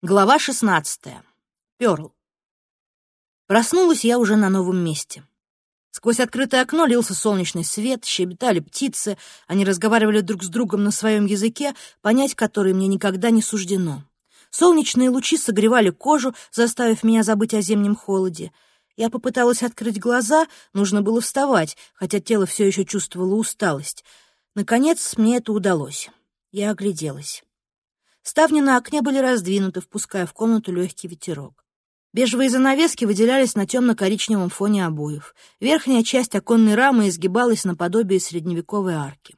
Глава 16. Пёрл. Проснулась я уже на новом месте. Сквозь открытое окно лился солнечный свет, щебетали птицы, они разговаривали друг с другом на своем языке, понять который мне никогда не суждено. Солнечные лучи согревали кожу, заставив меня забыть о зимнем холоде. Я попыталась открыть глаза, нужно было вставать, хотя тело все еще чувствовало усталость. Наконец, мне это удалось. Я огляделась. Ставни на окне были раздвинуты, впуская в комнату легкий ветерок. Бежевые занавески выделялись на темно-коричневом фоне обоев. Верхняя часть оконной рамы изгибалась наподобие средневековой арки.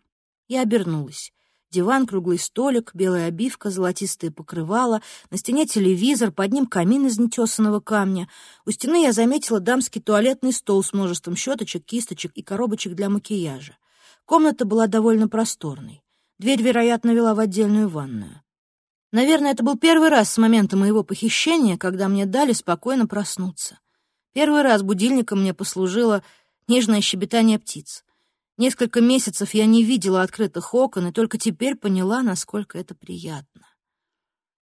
Я обернулась. Диван, круглый столик, белая обивка, золотистые покрывала, на стене телевизор, под ним камин из нетесанного камня. У стены я заметила дамский туалетный стол с множеством щеточек, кисточек и коробочек для макияжа. Комната была довольно просторной. Дверь, вероятно, вела в отдельную ванную. Наверное, это был первый раз с момента моего похищения, когда мне дали спокойно проснуться. Первый раз будильником мне послужило нежное щебетание птиц. Несколько месяцев я не видела открытых окон и только теперь поняла, насколько это приятно.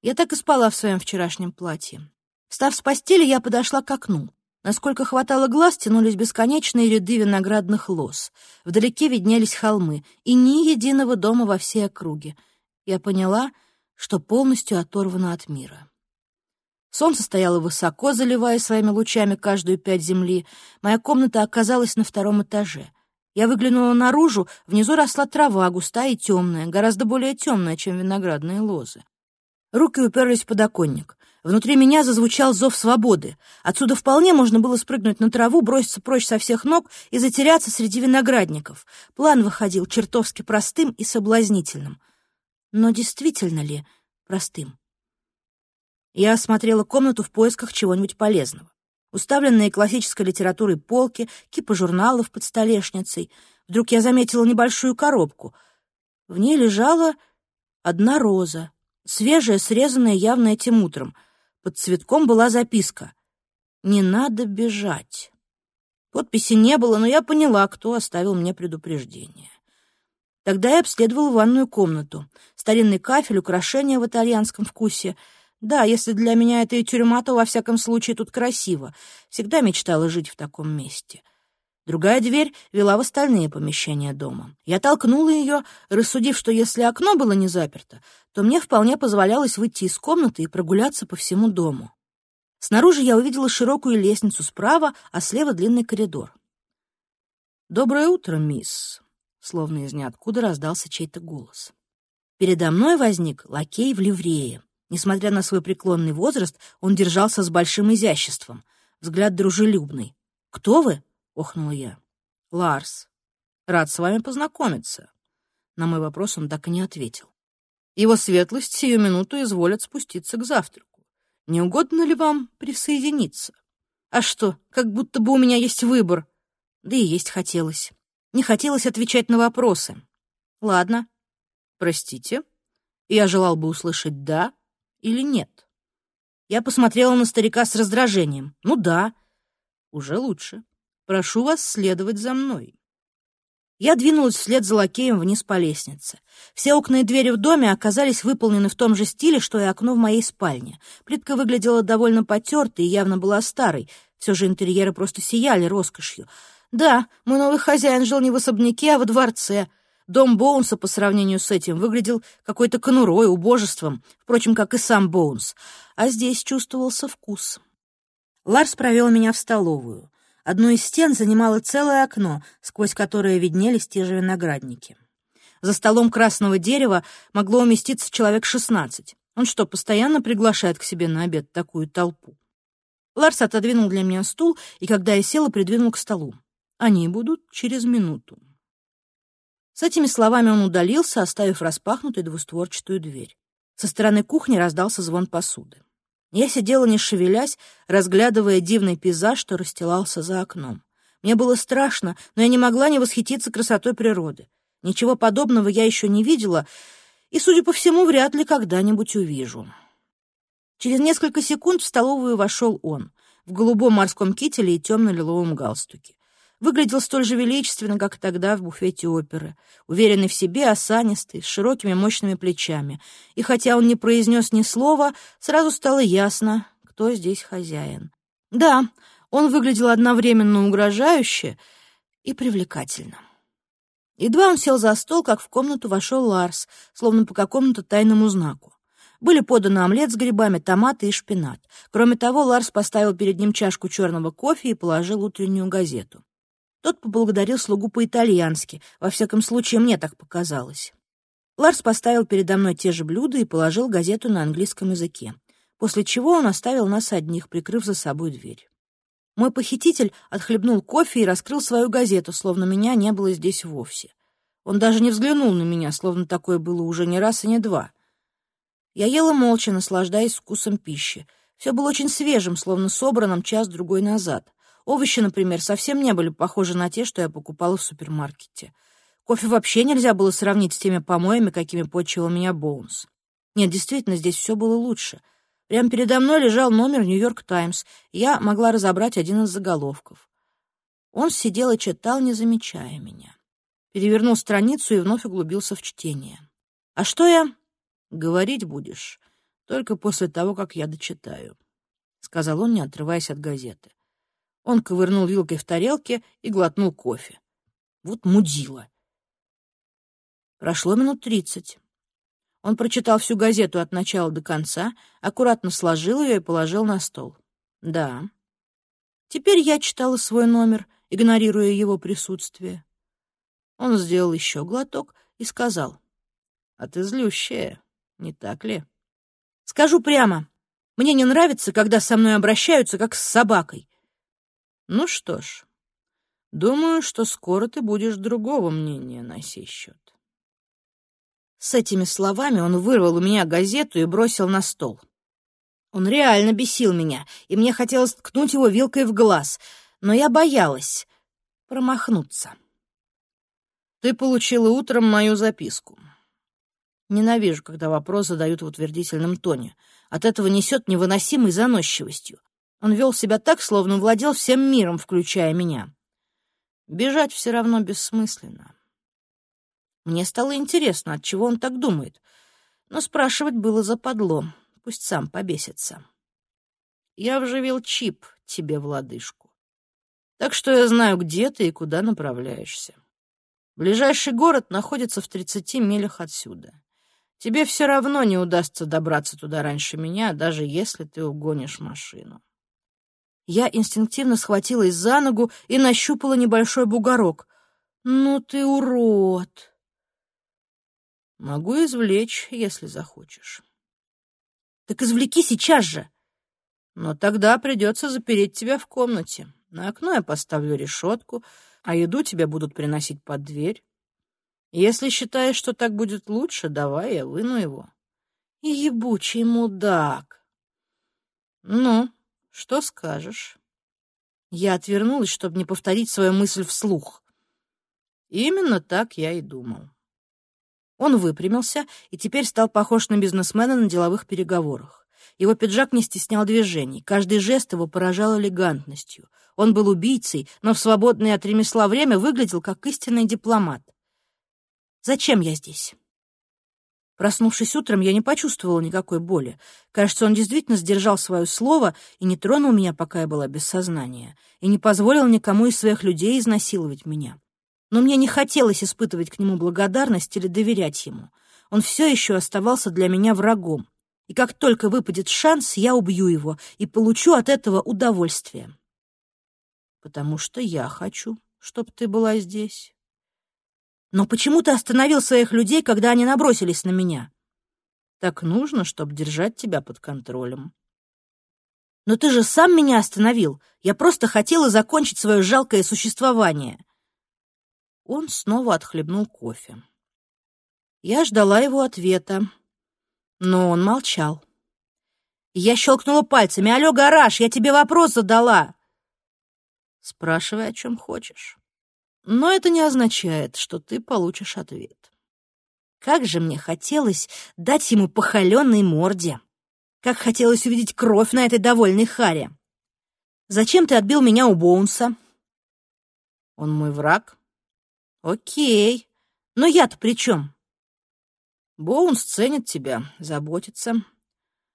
Я так и спала в своем вчерашнем платье. Встав с постели, я подошла к окну. Насколько хватало глаз, тянулись бесконечные ряды виноградных лоз. Вдалеке виднелись холмы, и ни единого дома во всей округе. Я поняла — что полностью оторвана от мира. Солнце стояло высоко, заливая своими лучами каждую пять земли. Моя комната оказалась на втором этаже. Я выглянула наружу, внизу росла трава, густая и темная, гораздо более темная, чем виноградные лозы. Руки уперлись в подоконник. Внутри меня зазвучал зов свободы. Отсюда вполне можно было спрыгнуть на траву, броситься прочь со всех ног и затеряться среди виноградников. План выходил чертовски простым и соблазнительным — но действительно ли простым? Я осмотрела комнату в поисках чего-нибудь полезного. Уставленные классической литературой полки, кипы журналов под столешницей. Вдруг я заметила небольшую коробку. В ней лежала одна роза, свежая, срезанная явно этим утром. Под цветком была записка «Не надо бежать». Подписи не было, но я поняла, кто оставил мне предупреждение. Тогда я обследовал ванную комнату. Старинный кафель, украшения в итальянском вкусе. Да, если для меня это и тюрьма, то во всяком случае тут красиво. Всегда мечтала жить в таком месте. Другая дверь вела в остальные помещения дома. Я толкнула ее, рассудив, что если окно было не заперто, то мне вполне позволялось выйти из комнаты и прогуляться по всему дому. Снаружи я увидела широкую лестницу справа, а слева длинный коридор. «Доброе утро, мисс», словно из ниоткуда раздался чей-то голос. Передо мной возник лакей в ливрее. Несмотря на свой преклонный возраст, он держался с большим изяществом, взгляд дружелюбный. «Кто вы?» — охнула я. «Ларс. Рад с вами познакомиться». На мой вопрос он так и не ответил. Его светлость сию минуту изволят спуститься к завтраку. Не угодно ли вам присоединиться? А что, как будто бы у меня есть выбор. Да и есть хотелось. Не хотелось отвечать на вопросы. Ладно. Простите. Я желал бы услышать «да» или «нет». Я посмотрела на старика с раздражением. Ну да, уже лучше. Прошу вас следовать за мной. Я двинулась вслед за лакеем вниз по лестнице. Все окна и двери в доме оказались выполнены в том же стиле, что и окно в моей спальне. Плитка выглядела довольно потертой и явно была старой. Все же интерьеры просто сияли роскошью. Да, мой новый хозяин жил не в особняке, а во дворце. Дом Боунса по сравнению с этим выглядел какой-то конурой, убожеством, впрочем, как и сам Боунс. А здесь чувствовался вкус. Ларс провел меня в столовую. Одну из стен занимало целое окно, сквозь которое виднелись те же виноградники. За столом красного дерева могло уместиться человек шестнадцать. Он что, постоянно приглашает к себе на обед такую толпу? Ларс отодвинул для меня стул, и когда я села, придвинул к столу. Они будут через минуту. С этими словами он удалился, оставив распахнутой двустворчатую дверь. Со стороны кухни раздался звон посуды. Я сидела, не шевелясь, разглядывая дивный пейзаж, что расстилался за окном. Мне было страшно, но я не могла не восхититься красотой природы. Ничего подобного я еще не видела и, судя по всему, вряд ли когда-нибудь увижу. Через несколько секунд в столовую вошел он, в голубом морском кителе и темно-лиловом галстуке. Выглядел столь же величественно, как тогда в буфете оперы, уверенный в себе, осанистый, с широкими мощными плечами. И хотя он не произнес ни слова, сразу стало ясно, кто здесь хозяин. Да, он выглядел одновременно угрожающе и привлекательно. Едва он сел за стол, как в комнату вошел Ларс, словно по какому-то тайному знаку. Были поданы омлет с грибами, томаты и шпинат. Кроме того, Ларс поставил перед ним чашку черного кофе и положил утреннюю газету. Тот поблагодарил слугу по-итальянски, во всяком случае, мне так показалось. Ларс поставил передо мной те же блюда и положил газету на английском языке, после чего он оставил нас одних, прикрыв за собой дверь. Мой похититель отхлебнул кофе и раскрыл свою газету, словно меня не было здесь вовсе. Он даже не взглянул на меня, словно такое было уже не раз и не два. Я ела молча, наслаждаясь вкусом пищи. Все было очень свежим, словно собранным час-другой назад. Овощи, например, совсем не были похожи на те, что я покупала в супермаркете. Кофе вообще нельзя было сравнить с теми помоями, какими почивал меня Боунс. Нет, действительно, здесь все было лучше. Прямо передо мной лежал номер «Нью-Йорк Таймс», я могла разобрать один из заголовков. Он сидел и читал, не замечая меня. Перевернул страницу и вновь углубился в чтение. А что я Говорить будешь только после того, как я дочитаю, — сказал он, не отрываясь от газеты. Он ковырнул вилкой в тарелке и глотнул кофе. Вот мудила. Прошло минут тридцать. Он прочитал всю газету от начала до конца, аккуратно сложил ее и положил на стол. Да. Теперь я читала свой номер, игнорируя его присутствие. Он сделал еще глоток и сказал, — А ты злющая. Не так ли? Скажу прямо, мне не нравится, когда со мной обращаются как с собакой. Ну что ж, думаю, что скоро ты будешь другого мнения на сей счет. С этими словами он вырвал у меня газету и бросил на стол. Он реально бесил меня, и мне хотелось ткнуть его вилкой в глаз, но я боялась промахнуться. Ты получила утром мою записку. Ненавижу, когда вопрос задают в утвердительном тоне. От этого несет невыносимой заносчивостью. Он вел себя так, словно владел всем миром, включая меня. Бежать все равно бессмысленно. Мне стало интересно, от чего он так думает, но спрашивать было западло. Пусть сам побесится. Я вживил чип тебе в лодыжку. Так что я знаю, где ты и куда направляешься. Ближайший город находится в 30 милях отсюда. Тебе все равно не удастся добраться туда раньше меня, даже если ты угонишь машину. Я инстинктивно схватилась за ногу и нащупала небольшой бугорок. «Ну ты урод!» «Могу извлечь, если захочешь». «Так извлеки сейчас же!» «Но тогда придется запереть тебя в комнате. На окно я поставлю решетку, а еду тебе будут приносить под дверь. Если считаешь, что так будет лучше, давай я выну его. Ебучий мудак. Ну, что скажешь? Я отвернулась, чтобы не повторить свою мысль вслух. Именно так я и думал. Он выпрямился и теперь стал похож на бизнесмена на деловых переговорах. Его пиджак не стеснял движений, каждый жест его поражал элегантностью. Он был убийцей, но в свободное от ремесла время выглядел как истинный дипломат. Зачем я здесь? Проснувшись утром, я не почувствовала никакой боли. Кажется, он действительно сдержал свое слово и не тронул меня, пока я была без сознания, и не позволил никому из своих людей изнасиловать меня. Но мне не хотелось испытывать к нему благодарность или доверять ему. Он все еще оставался для меня врагом. И как только выпадет шанс, я убью его и получу от этого удовольствие. Потому что я хочу, чтобы ты была здесь. Но почему ты остановил своих людей, когда они набросились на меня? Так нужно, чтобы держать тебя под контролем. Но ты же сам меня остановил. Я просто хотела закончить свое жалкое существование. Он снова отхлебнул кофе. Я ждала его ответа, но он молчал. Я щелкнула пальцами. «Алло, гараж, я тебе вопрос задала!» «Спрашивай, о чем хочешь». Но это не означает, что ты получишь ответ. Как же мне хотелось дать ему по холеной морде. Как хотелось увидеть кровь на этой довольной харе. Зачем ты отбил меня у Боунса? Он мой враг? Окей. Но я-то при чем? Боунс ценит тебя, заботится.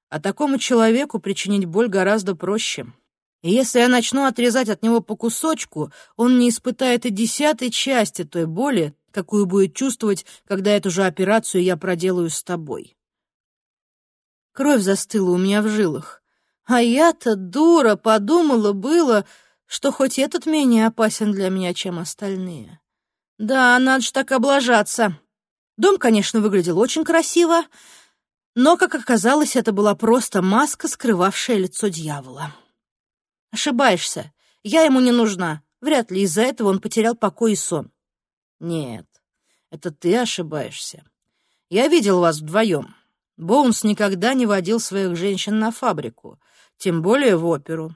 А такому человеку причинить боль гораздо проще. И если я начну отрезать от него по кусочку, он не испытает и десятой части той боли, какую будет чувствовать, когда эту же операцию я проделаю с тобой. Кровь застыла у меня в жилах. А я-то, дура, подумала было, что хоть этот менее опасен для меня, чем остальные. Да, надо же так облажаться. Дом, конечно, выглядел очень красиво, но, как оказалось, это была просто маска, скрывавшая лицо дьявола. Ошибаешься. Я ему не нужна. Вряд ли из-за этого он потерял покой и сон. Нет, это ты ошибаешься. Я видел вас вдвоем. Боунс никогда не водил своих женщин на фабрику, тем более в оперу.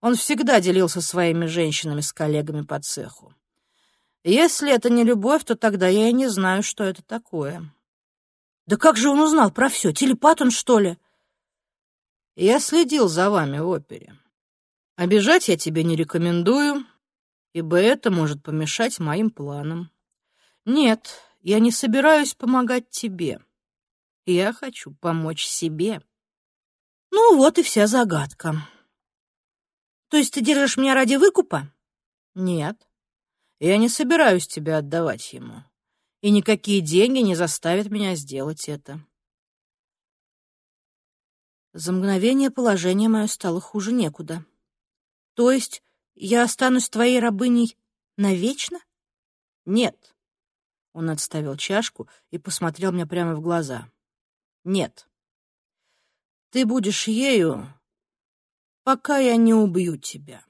Он всегда делился своими женщинами с коллегами по цеху. Если это не любовь, то тогда я и не знаю, что это такое. Да как же он узнал про все? Телепат он, что ли? Я следил за вами в опере. Обижать я тебе не рекомендую, ибо это может помешать моим планам. Нет, я не собираюсь помогать тебе. Я хочу помочь себе. Ну вот и вся загадка. То есть ты держишь меня ради выкупа? Нет. Я не собираюсь тебя отдавать ему. И никакие деньги не заставят меня сделать это. За мгновение положение мое стало хуже некуда. То есть я останусь твоей рабыней навечно? Нет. Он отставил чашку и посмотрел мне прямо в глаза. Нет. Ты будешь ею, пока я не убью тебя.